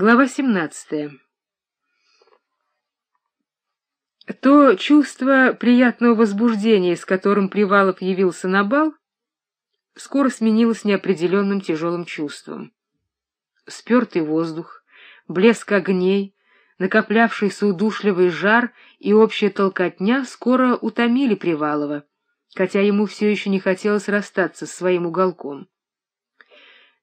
Глава 17. То чувство приятного возбуждения, с которым Привалов явился на бал, скоро сменилось неопределенным тяжелым чувством. Спертый воздух, блеск огней, накоплявшийся удушливый жар и общая толкотня скоро утомили Привалова, хотя ему все еще не хотелось расстаться с своим уголком.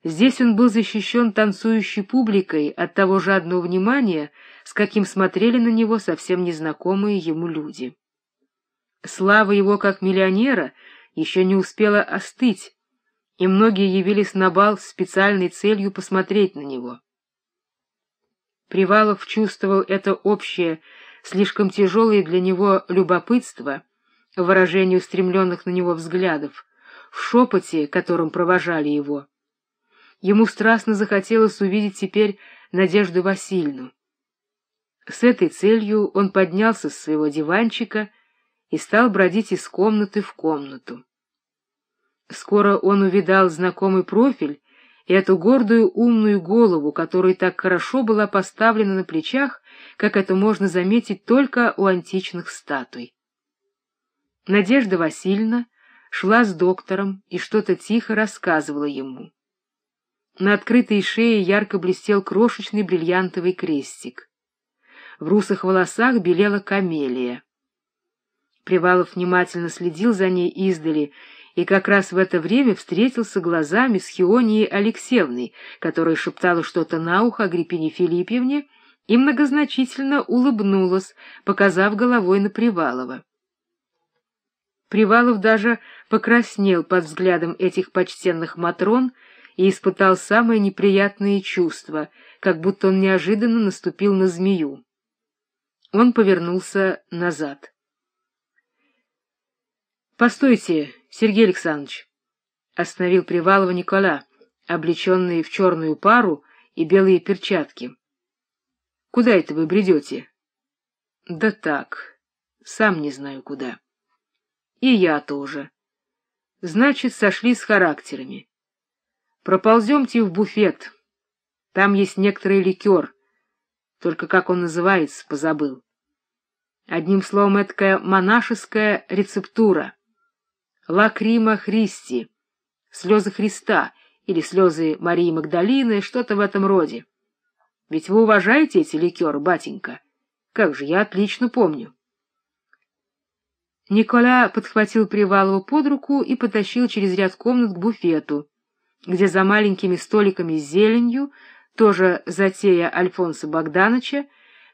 Здесь он был защищен танцующей публикой от того жадного внимания, с каким смотрели на него совсем незнакомые ему люди. Слава его как миллионера еще не успела остыть, и многие явились на бал с специальной целью посмотреть на него. Привалов чувствовал это общее, слишком тяжелое для него любопытство, выражение устремленных на него взглядов, в шепоте, которым провожали его. Ему страстно захотелось увидеть теперь Надежду Васильевну. С этой целью он поднялся с своего диванчика и стал бродить из комнаты в комнату. Скоро он увидал знакомый профиль и эту гордую умную голову, которая так хорошо была поставлена на плечах, как это можно заметить только у античных статуй. Надежда Васильевна шла с доктором и что-то тихо рассказывала ему. На открытой шее ярко блестел крошечный бриллиантовый крестик. В русых волосах белела камелия. Привалов внимательно следил за ней издали и как раз в это время встретился глазами с Хионией Алексеевной, которая шептала что-то на ухо Агриппине Филиппьевне и многозначительно улыбнулась, показав головой на Привалова. Привалов даже покраснел под взглядом этих почтенных матрон, и испытал самые неприятные чувства, как будто он неожиданно наступил на змею. Он повернулся назад. — Постойте, Сергей Александрович! — остановил Привалова Никола, облеченный в черную пару и белые перчатки. — Куда это вы бредете? — Да так, сам не знаю куда. — И я тоже. Значит, сошли с характерами. Прополземте в буфет. Там есть некоторый ликер. Только как он называется, позабыл. Одним словом, эткая монашеская рецептура. Лакрима Христи, слезы Христа или слезы Марии Магдалины, что-то в этом роде. Ведь вы уважаете эти ликеры, батенька? Как же, я отлично помню. Никола подхватил Привалова под руку и потащил через ряд комнат к буфету где за маленькими столиками с зеленью, тоже затея Альфонса Богдановича,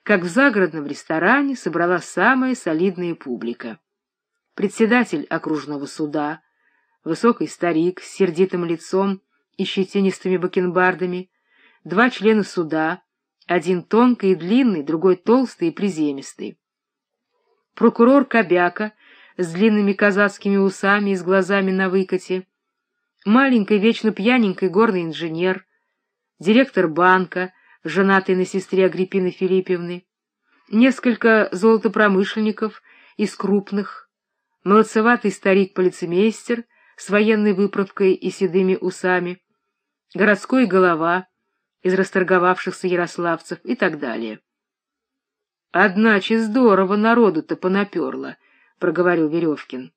как в загородном ресторане собралась самая солидная публика. Председатель окружного суда, высокий старик с сердитым лицом и щетинистыми бакенбардами, два члена суда, один тонкий и длинный, другой толстый и приземистый. Прокурор Кобяка с длинными казацкими усами и с глазами на выкате, маленький, вечно пьяненький горный инженер, директор банка, женатый на сестре Агриппины Филиппевны, несколько золотопромышленников из крупных, молодцеватый старик-полицемейстер с военной выправкой и седыми усами, городской голова из расторговавшихся ярославцев и так далее. — Одначе здорово народу-то понаперло, — проговорил Веревкин.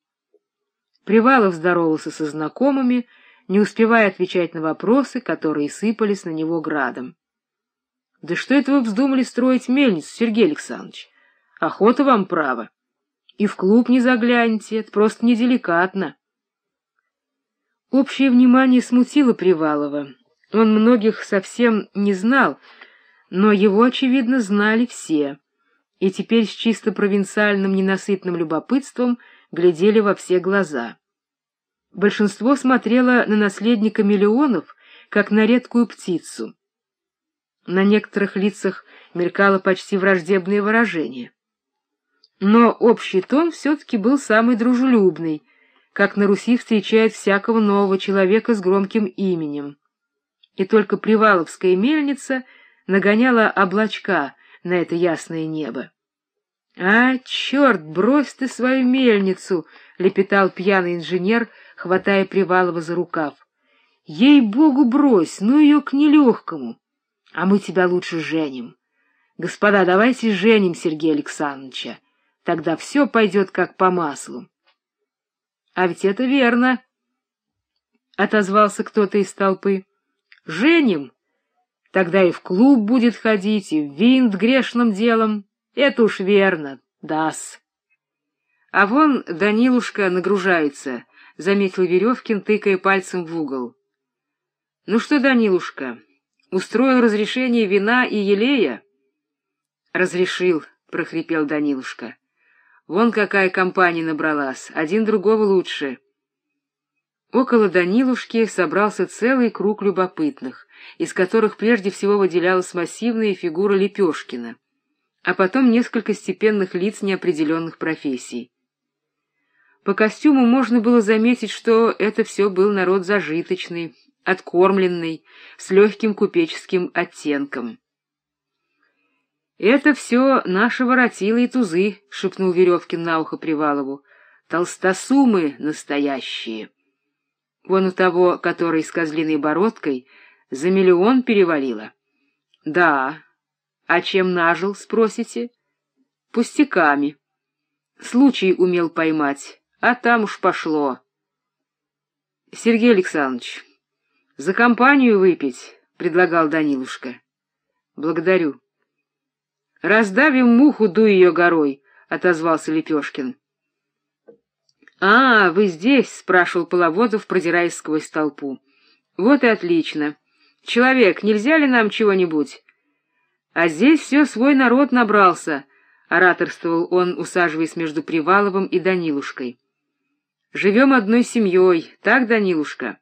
Привалов здоровался со знакомыми, не успевая отвечать на вопросы, которые сыпались на него градом. — Да что это вы вздумали строить мельницу, Сергей Александрович? Охота вам право. И в клуб не загляньте, это просто неделикатно. Общее внимание смутило Привалова. Он многих совсем не знал, но его, очевидно, знали все, и теперь с чисто провинциальным ненасытным любопытством — глядели во все глаза. Большинство смотрело на наследника миллионов, как на редкую птицу. На некоторых лицах мелькало почти враждебное выражение. Но общий тон все-таки был самый дружелюбный, как на Руси встречают всякого нового человека с громким именем. И только Приваловская мельница нагоняла облачка на это ясное небо. — А, черт, брось ты свою мельницу! — лепетал пьяный инженер, хватая Привалова за рукав. — Ей-богу, брось, ну ее к нелегкому! А мы тебя лучше женим. Господа, давайте женим Сергея Александровича. Тогда все пойдет как по маслу. — А ведь это верно, — отозвался кто-то из толпы. — Женим. Тогда и в клуб будет ходить, и в винт грешным делом. Это уж верно, дас. А вон Данилушка нагружается, — заметил Веревкин, тыкая пальцем в угол. — Ну что, Данилушка, устроил разрешение вина и елея? — Разрешил, — прохрипел Данилушка. — Вон какая компания набралась, один другого лучше. Около Данилушки собрался целый круг любопытных, из которых прежде всего выделялась массивная фигура Лепешкина, а потом несколько степенных лиц неопределенных профессий. По костюму можно было заметить, что это все был народ зажиточный, откормленный, с легким купеческим оттенком. — Это все наши воротилы и тузы, — шепнул Веревкин на ухо Привалову. — Толстосумы настоящие. Вон у того, который с козлиной бородкой, за миллион перевалило. — Да. А чем нажил, спросите? — Пустяками. Случай умел поймать а там уж пошло. — Сергей Александрович, за компанию выпить, — предлагал Данилушка. — Благодарю. — Раздавим муху, дуй ее горой, — отозвался Лепешкин. — А, вы здесь? — спрашивал Половодов, продираясь сквозь толпу. — Вот и отлично. Человек, нельзя ли нам чего-нибудь? — А здесь все свой народ набрался, — ораторствовал он, усаживаясь между Приваловым и Данилушкой. Живем одной семьей, так, Данилушка?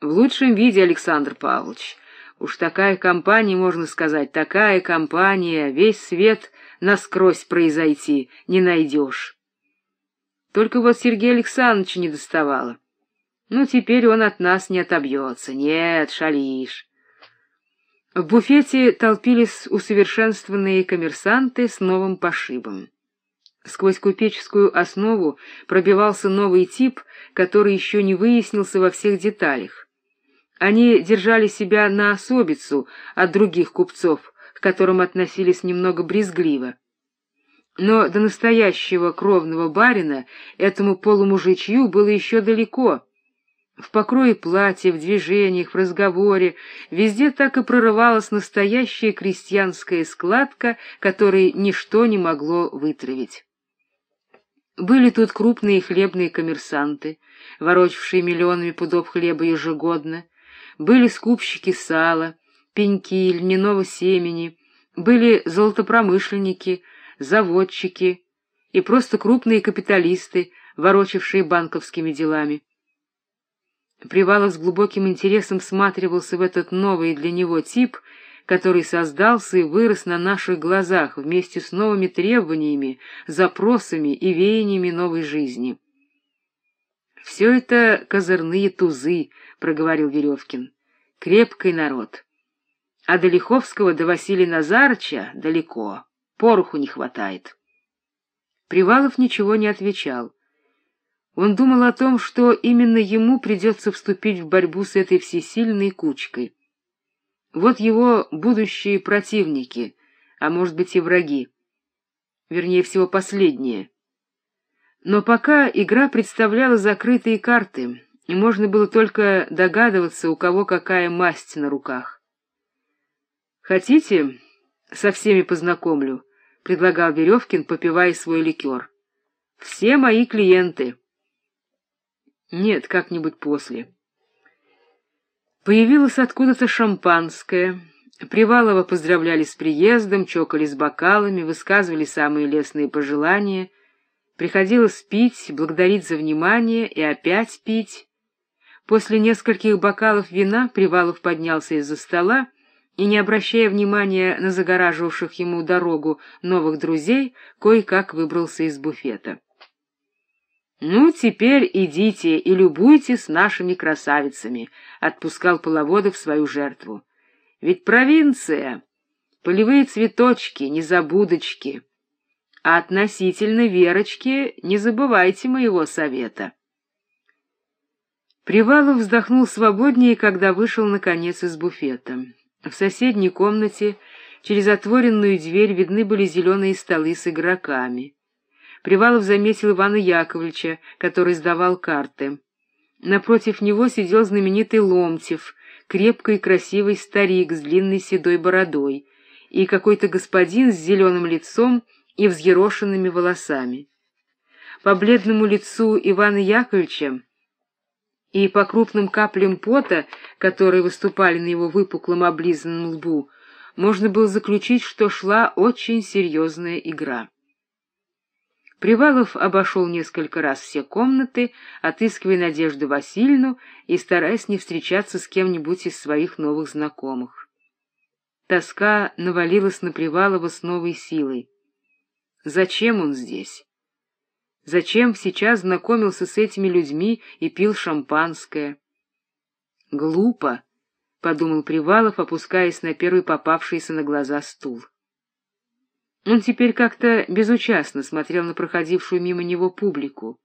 В лучшем виде, Александр Павлович. Уж такая компания, можно сказать, такая компания, весь свет насквозь произойти не найдешь. Только вот Сергея Александровича не доставало. Ну, теперь он от нас не отобьется. Нет, шалишь. В буфете толпились усовершенствованные коммерсанты с новым пошибом. Сквозь купеческую основу пробивался новый тип, который еще не выяснился во всех деталях. Они держали себя на особицу от других купцов, к которым относились немного брезгливо. Но до настоящего кровного барина этому полумужичью было еще далеко. В покрое платья, в движениях, в разговоре везде так и прорывалась настоящая крестьянская складка, которой ничто не могло вытравить. Были тут крупные хлебные коммерсанты, ворочавшие миллионами пудов хлеба ежегодно, были скупщики сала, пеньки, льняного семени, были золотопромышленники, заводчики и просто крупные капиталисты, ворочавшие банковскими делами. Привалов с глубоким интересом всматривался в этот новый для него тип — который создался и вырос на наших глазах вместе с новыми требованиями, запросами и веяниями новой жизни. — Все это козырные тузы, — проговорил Веревкин. — Крепкий народ. А до Лиховского до Василия Назарыча далеко, пороху не хватает. Привалов ничего не отвечал. Он думал о том, что именно ему придется вступить в борьбу с этой всесильной кучкой. Вот его будущие противники, а может быть и враги. Вернее всего, последние. Но пока игра представляла закрытые карты, и можно было только догадываться, у кого какая масть на руках. «Хотите, со всеми познакомлю?» — предлагал Веревкин, попивая свой ликер. «Все мои клиенты». «Нет, как-нибудь после». Появилось откуда-то шампанское. Привалова поздравляли с приездом, чокались бокалами, высказывали самые лестные пожелания. Приходилось пить, благодарить за внимание и опять пить. После нескольких бокалов вина Привалов поднялся из-за стола и, не обращая внимания на загораживавших ему дорогу новых друзей, кое-как выбрался из буфета. «Ну, теперь идите и любуйтесь нашими красавицами», — отпускал Половодов свою жертву. «Ведь провинция, полевые цветочки, незабудочки. А относительно Верочки не забывайте моего совета». Привалов вздохнул свободнее, когда вышел, наконец, из буфета. В соседней комнате через отворенную дверь видны были зеленые столы с игроками. Привалов заметил Ивана Яковлевича, который сдавал карты. Напротив него сидел знаменитый Ломтев, крепкий и красивый старик с длинной седой бородой, и какой-то господин с зеленым лицом и взъерошенными волосами. По бледному лицу Ивана Яковлевича и по крупным каплям пота, которые выступали на его выпуклом облизанном лбу, можно было заключить, что шла очень серьезная игра. Привалов обошел несколько раз все комнаты, отыскивая Надежду Васильевну и стараясь не встречаться с кем-нибудь из своих новых знакомых. Тоска навалилась на Привалова с новой силой. Зачем он здесь? Зачем сейчас знакомился с этими людьми и пил шампанское? Глупо, — подумал Привалов, опускаясь на первый попавшийся на глаза стул. Он теперь как-то безучастно смотрел на проходившую мимо него публику.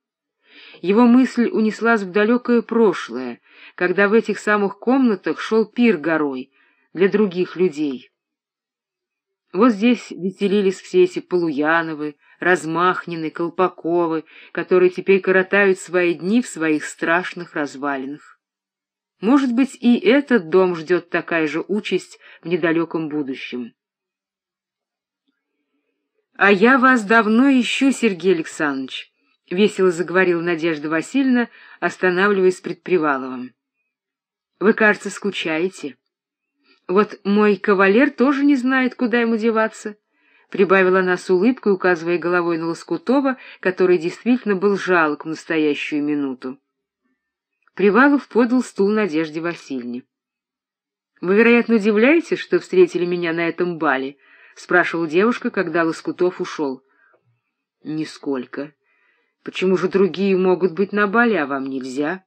Его мысль унеслась в далекое прошлое, когда в этих самых комнатах шел пир горой для других людей. Вот здесь веселились все эти Полуяновы, Размахнины, Колпаковы, которые теперь коротают свои дни в своих страшных развалинах. Может быть, и этот дом ждет такая же участь в недалеком будущем. — А я вас давно ищу, Сергей Александрович, — весело заговорила Надежда Васильевна, останавливаясь пред Приваловым. — Вы, кажется, скучаете. Вот мой кавалер тоже не знает, куда ему деваться. — прибавила она с улыбкой, указывая головой на Лоскутова, который действительно был жалок в настоящую минуту. Привалов подал стул Надежде Васильевне. — Вы, вероятно, удивляетесь, что встретили меня на этом бале? — спрашивала девушка, когда Лоскутов ушел. — Нисколько. Почему же другие могут быть на бале, а вам нельзя?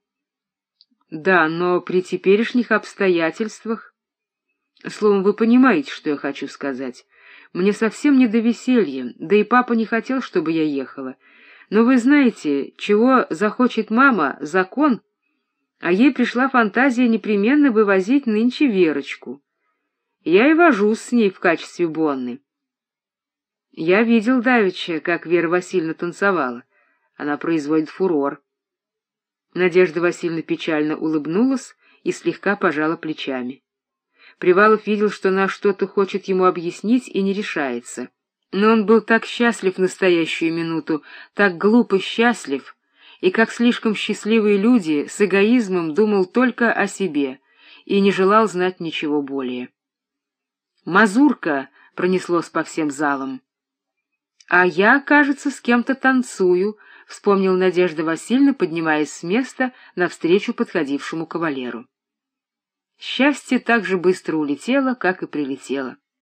— Да, но при теперешних обстоятельствах... Словом, вы понимаете, что я хочу сказать. Мне совсем не до веселья, да и папа не хотел, чтобы я ехала. Но вы знаете, чего захочет мама — закон, а ей пришла фантазия непременно вывозить нынче Верочку. Я и вожусь с ней в качестве Бонны. Я видел давеча, как Вера Васильевна танцевала. Она производит фурор. Надежда Васильевна печально улыбнулась и слегка пожала плечами. Привалов видел, что она что-то хочет ему объяснить и не решается. Но он был так счастлив в настоящую минуту, так глупо счастлив, и как слишком счастливые люди с эгоизмом думал только о себе и не желал знать ничего более. «Мазурка!» — пронеслось по всем залам. «А я, кажется, с кем-то танцую», — вспомнил Надежда Васильевна, поднимаясь с места навстречу подходившему кавалеру. Счастье так же быстро улетело, как и прилетело.